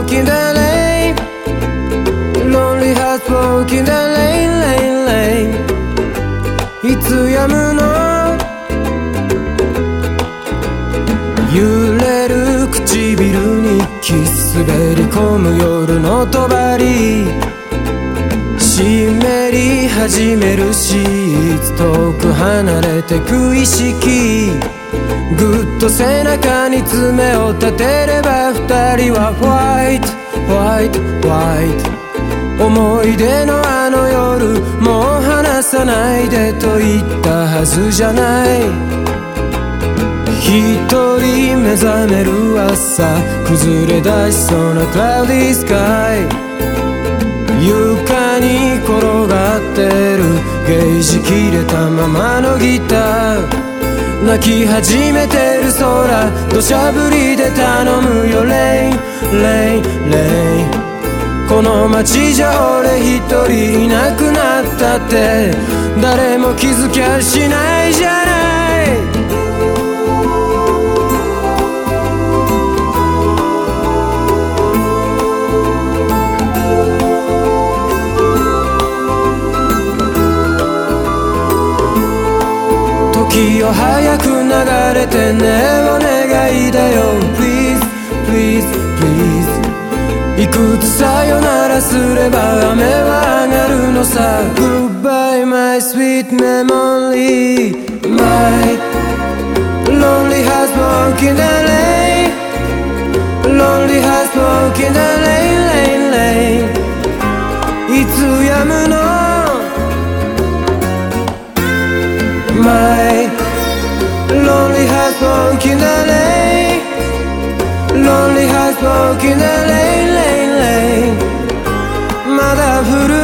walking the lane Lonely hearts walking the lane lane lane いつやむの揺れる唇にキス滑り込む夜の帳湿り始めるシーツ遠く離れてく意識ぐっと背中に爪を立てれば二人はホワイトホワイトホワイト思い出のあの夜もう離さないでと言ったはずじゃない。一人目覚める朝崩れ出しそうなクラウディスカイ床に転泣き始めてる空土砂降りで頼むよ。レイレイレイ。この街じゃ俺一人いなくなったって。誰も気づきゃしないじゃない。時を早く流れてねお願いだよ Please, please, please いくつさよならすれば雨は上がるのさ Goodbye my sweet memory My lonely heart walking the lane Lonely heart walking the lane, lane, lane いつやむのまだ降る